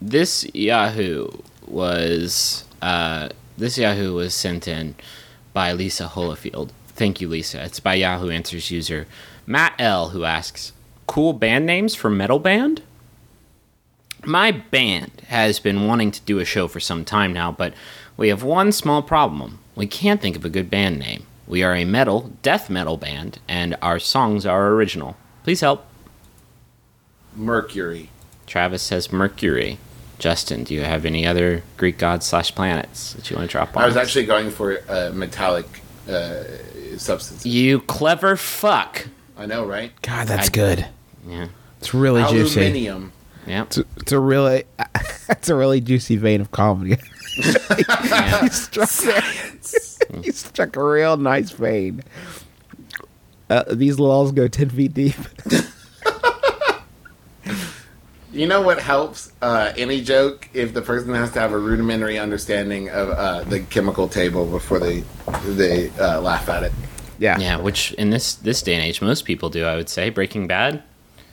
this Yahoo was uh, this Yahoo was sent in by Lisa Holofield. Thank you, Lisa. It's by Yahoo Answers user Matt L, who asks, "Cool band names for metal band." My band has been wanting to do a show for some time now, but we have one small problem. We can't think of a good band name. We are a metal, death metal band, and our songs are original. Please help. Mercury. Travis says Mercury. Justin, do you have any other Greek gods slash planets that you want to drop on? I was us? actually going for uh, metallic uh, substance. You clever fuck. I know, right? God, that's I- good. Yeah. It's really juicy. Aluminium. Yeah. It's, it's a really, it's a really juicy vein of comedy. yeah. you struck there. you struck a real nice vein. Uh, these lulls go ten feet deep. You know what helps uh, any joke if the person has to have a rudimentary understanding of uh, the chemical table before they they uh, laugh at it. Yeah, Yeah, which in this this day and age most people do, I would say. Breaking Bad.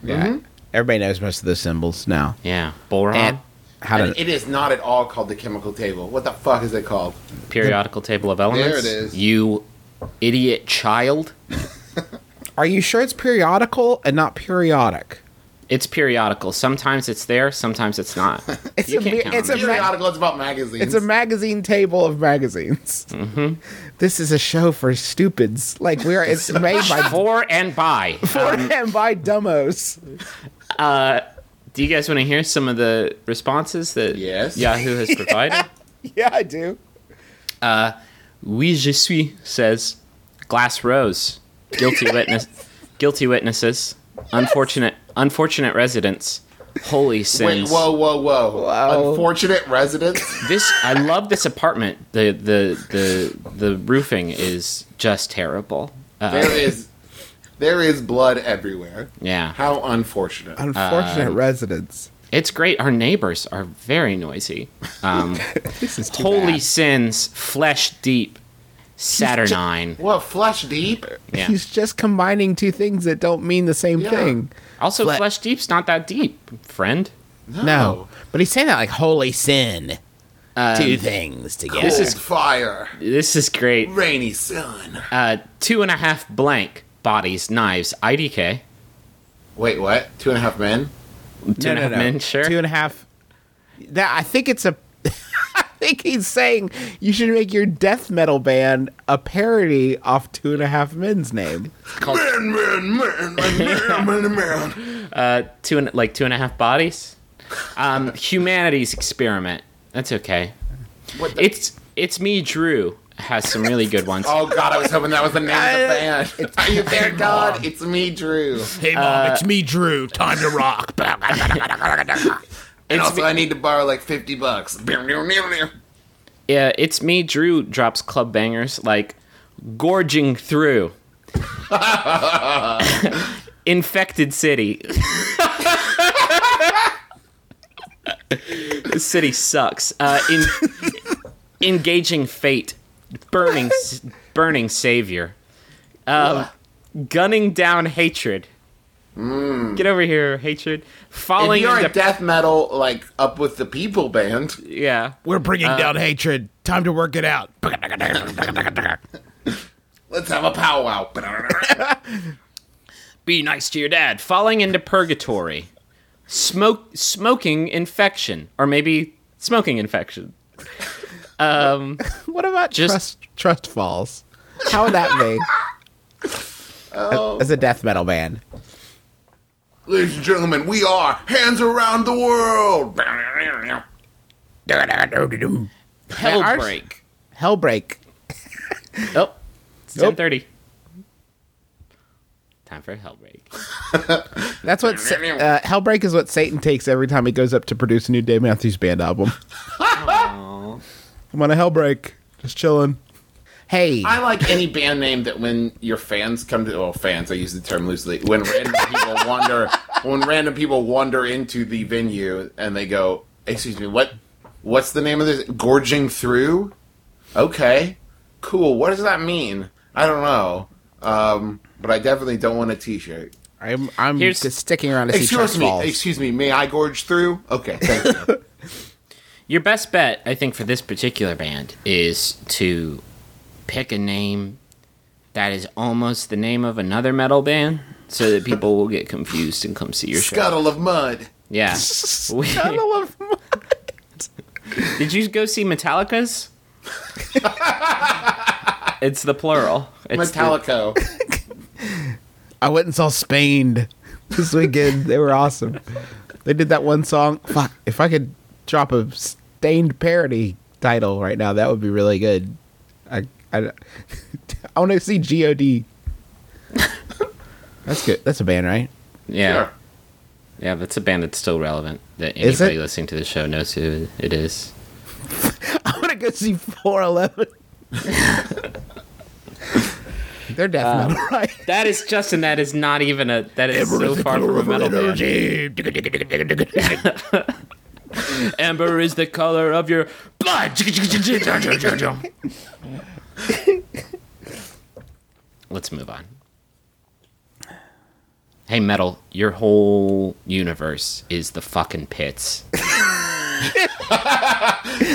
yeah. Everybody knows most of the symbols now. Yeah. Boron. And how And to? it is not at all called the chemical table. What the fuck is it called? periodical table of elements. There it is. You idiot child. Are you sure it's periodical and not periodic? It's periodical. Sometimes it's there, sometimes it's not. It's You a can't count it's a it. ma- Periodical. It's about magazines. It's a magazine table of magazines. Mm-hmm. This is a show for stupids. Like we are. It's made by for and by. for um, and by dumbos. Uh, do you guys want to hear some of the responses that Yes. Yahoo has provided? Yeah, I do. Uh, oui, je suis says Glass Rose. Guilty witness. guilty witnesses. Unfortunate. Unfortunate residents. Holy sins! Wait, sins. whoa, whoa, whoa! Wow. Unfortunate residents. This I love this apartment. The the the the roofing is just terrible. Uh, There is, there is blood everywhere. yeah, How unfortunate. Unfortunate residents. it's great. Our neighbors are very noisy. Um, This is too holy bad. sins, flesh deep, Saturnine. What flesh deep? Yeah. He's just combining two things that don't mean the same Yeah. thing. Also, Fle- flesh deep's not that deep, friend. No, but he's saying that like holy sin. Um, two things together. This is- fire. This is great. Rainy sun. Uh, two and a half blank bodies, knives, IDK. Wait, what? Two and a half men? Two and a half men, sure. Two and a half. That I think it's a. I think he's saying you should make your death metal band a parody off Two and a Half Men's name. Man, man, man, man, man, man. uh, two and like two and a half bodies. Um, humanities experiment. That's okay. What the- It's it's me, Drew. Has some really good ones. Oh god, I was hoping that was the name of the band. Are you there, God? It's me, Drew. Hey mom, it's me, Drew. Time to rock. And also, I need to borrow like fifty bucks. Yeah, it's me, Drew. Drops club bangers like gorging through. Infected city. the city sucks. Uh, in, engaging fate. Burning, s- burning savior. Um, gunning down hatred. Get over here, hatred. If Falling you're into a death metal like up with the people band, yeah. We're bringing down hatred. Time to work it out. let's have a powwow. Be nice to your dad. Falling into purgatory. Smoke smoking infection. Or maybe smoking infection. Um, What about Just- trust trust falls? How would that be? As a death metal band. Ladies and gentlemen, we are Hands Around the World. Hellbreak. Hellbreak. Oh, it's Nope. 1030. Time for a Hellbreak. That's what Sa- uh, Hellbreak is what Satan takes every time he goes up to produce a new Dave Matthews Band album. I'm on a Hellbreak, just chilling. Hey, I like any band name that when your fans come to well fans I use the term loosely when random people wander when random people wander into the venue and they go excuse me what what's the name of this? Gorging through? Okay cool. What does that mean? I don't know. Um, but I definitely don't want a t-shirt. I'm I'm Here's- just sticking around to see excuse Trust me Falls. excuse me may I gorge through? Okay thank you. Your best bet, I think, for this particular band is to pick a name that is almost the name of another metal band, so that people will get confused and come see your show. Scuttle of Mud. Yeah. We- Scuttle of did you go see Metallica's? it's the plural. It's the- Metallico. I went and saw Spain this weekend. they were awesome. They did that one song. Fuck, if I could drop a Staind parody title right now, that would be really good. I I, I want to see God. That's good. That's a band, right? yeah. Sure. Yeah, that's a band that's still relevant. that anybody it? listening to the show knows who it is. I want to go see 411. They're death uh, metal, right? That is Justin. That is not even a. That is so far from a metal band. Amber is the color of your blood. Let's move on. Hey, metal, your whole universe is the fucking pits.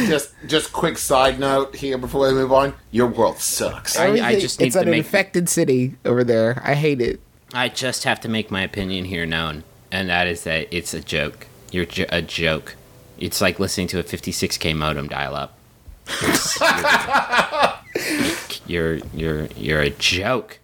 just just quick side note here before we move on. Your world sucks. I- Everything- just need it's to an make- infected city over there. I hate it. I just have to make my opinion here known, and that is that it's a joke. You're jo- a joke. It's like listening to a 56k modem dial up. You're, you're you're you're a joke.